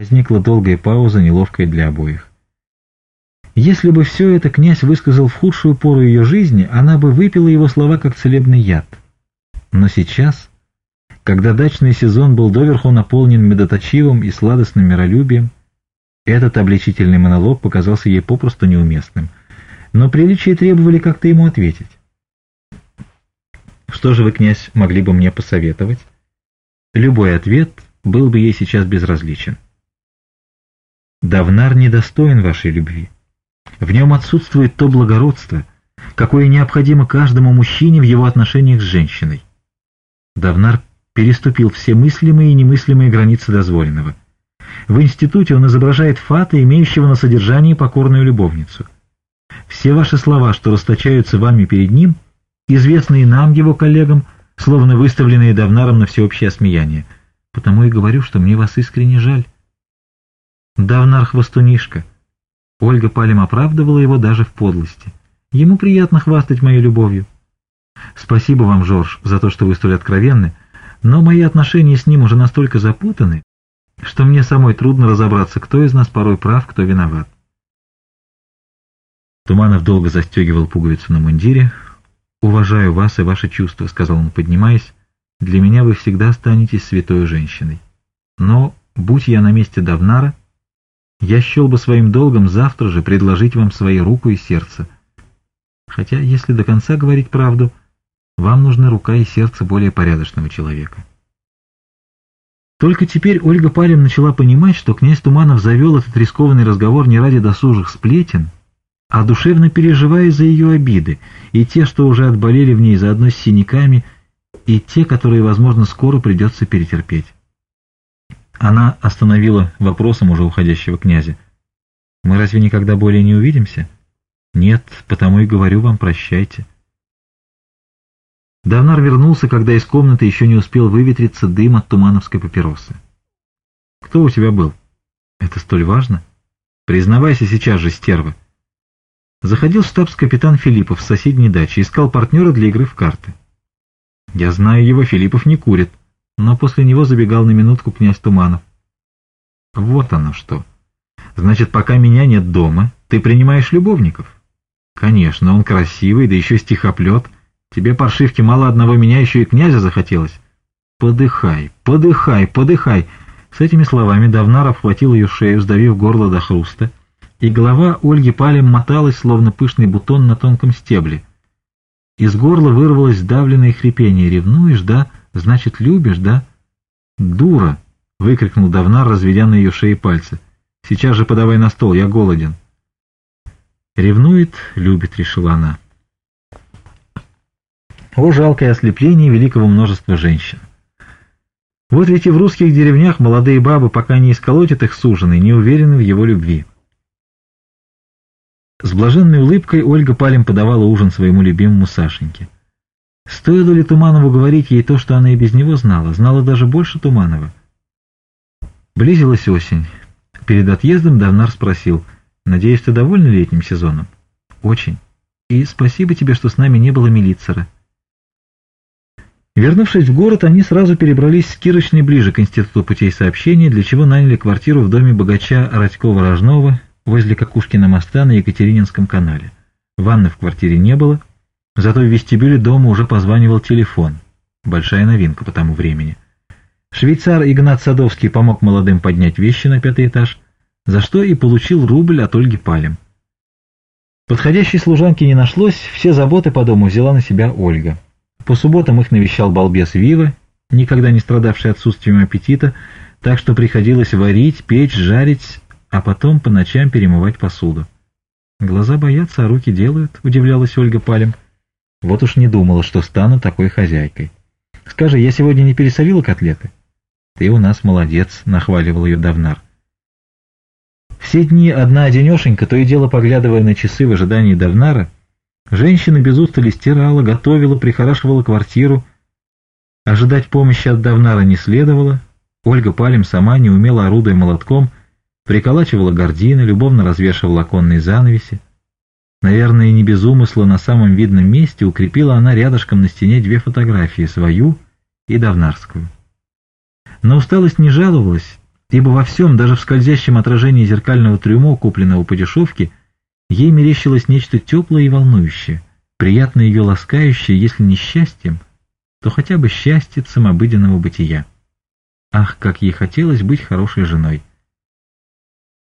Возникла долгая пауза, неловкая для обоих. Если бы все это князь высказал в худшую пору ее жизни, она бы выпила его слова как целебный яд. Но сейчас, когда дачный сезон был доверху наполнен медоточивым и сладостным миролюбием, этот обличительный монолог показался ей попросту неуместным. Но приличия требовали как-то ему ответить. «Что же вы, князь, могли бы мне посоветовать?» Любой ответ был бы ей сейчас безразличен. Давнар недостоин вашей любви. В нем отсутствует то благородство, какое необходимо каждому мужчине в его отношениях с женщиной. Давнар переступил все мыслимые и немыслимые границы дозволенного. В институте он изображает фата, имеющего на содержании покорную любовницу. Все ваши слова, что расточаются вами перед ним, известные нам, его коллегам, словно выставленные Давнаром на всеобщее осмеяние. Потому и говорю, что мне вас искренне жаль дав нархвостунишка. Ольга Палем оправдывала его даже в подлости. Ему приятно хвастать моей любовью. Спасибо вам, Жорж, за то, что вы столь откровенны, но мои отношения с ним уже настолько запутаны, что мне самой трудно разобраться, кто из нас порой прав, кто виноват. Туманов долго застегивал пуговицу на мундире. «Уважаю вас и ваши чувства», — сказал он, поднимаясь. «Для меня вы всегда останетесь святой женщиной. Но, будь я на месте Давнара, я счел бы своим долгом завтра же предложить вам свои руку и сердце. Хотя, если до конца говорить правду, вам нужна рука и сердце более порядочного человека. Только теперь Ольга Палин начала понимать, что князь Туманов завел этот рискованный разговор не ради досужих сплетен, а душевно переживая за ее обиды, и те, что уже отболели в ней заодно с синяками, и те, которые, возможно, скоро придется перетерпеть. Она остановила вопросом уже уходящего князя. «Мы разве никогда более не увидимся?» «Нет, потому и говорю вам прощайте». Давнар вернулся, когда из комнаты еще не успел выветриться дым от тумановской папиросы. «Кто у тебя был?» «Это столь важно?» «Признавайся сейчас же, стерва!» Заходил штабс-капитан Филиппов с соседней дачи, искал партнера для игры в карты. «Я знаю его, Филиппов не курит но после него забегал на минутку князь Туманов. «Вот оно что! Значит, пока меня нет дома, ты принимаешь любовников?» «Конечно, он красивый, да еще стихоплет. Тебе, паршивки, мало одного меня еще и князя захотелось». «Подыхай, подыхай, подыхай!» С этими словами Давнаров хватил ее шею, сдавив горло до хруста, и голова Ольги палем моталась, словно пышный бутон на тонком стебле. Из горла вырвалось давленное хрипение «Ревнуешь, да?» «Значит, любишь, да?» «Дура!» — выкрикнул Давнар, разведя на ее шее пальцы. «Сейчас же подавай на стол, я голоден». «Ревнует, любит», — решила она. О, жалкое ослепление великого множества женщин! Вот ведь и в русских деревнях молодые бабы, пока не исколотят их суженый, не уверены в его любви. С блаженной улыбкой Ольга Палем подавала ужин своему любимому Сашеньке. Стоило ли Туманову говорить ей то, что она и без него знала, знала даже больше Туманова? Близилась осень. Перед отъездом Давнар спросил, «Надеюсь, ты довольна летним сезоном?» «Очень. И спасибо тебе, что с нами не было милицера». Вернувшись в город, они сразу перебрались с Кирочной ближе к Институту путей сообщения, для чего наняли квартиру в доме богача Радькова-Рожнова возле Кокушкина моста на Екатерининском канале. Ванны в квартире не было, Зато в вестибюле дома уже позванивал телефон. Большая новинка по тому времени. Швейцар Игнат Садовский помог молодым поднять вещи на пятый этаж, за что и получил рубль от Ольги Палем. Подходящей служанки не нашлось, все заботы по дому взяла на себя Ольга. По субботам их навещал балбес Вива, никогда не страдавший отсутствием аппетита, так что приходилось варить, печь, жарить, а потом по ночам перемывать посуду. «Глаза боятся, а руки делают», — удивлялась Ольга Палем. Вот уж не думала, что стану такой хозяйкой. Скажи, я сегодня не пересолила котлеты? Ты у нас молодец, нахваливал ее Давнар. Все дни одна одинешенька, то и дело поглядывая на часы в ожидании Давнара, женщина без устали стирала, готовила, прихорашивала квартиру. Ожидать помощи от Давнара не следовало. Ольга Палем сама, не умела орудуя молотком, приколачивала гордины, любовно развешивала оконные занавеси. Наверное, не без умысла на самом видном месте укрепила она рядышком на стене две фотографии, свою и Давнарскую. Но усталость не жаловалась, ибо во всем, даже в скользящем отражении зеркального трюмо, купленного по дешевке, ей мерещилось нечто теплое и волнующее, приятно ее ласкающее, если не счастьем, то хотя бы счастье самобыденного бытия. Ах, как ей хотелось быть хорошей женой!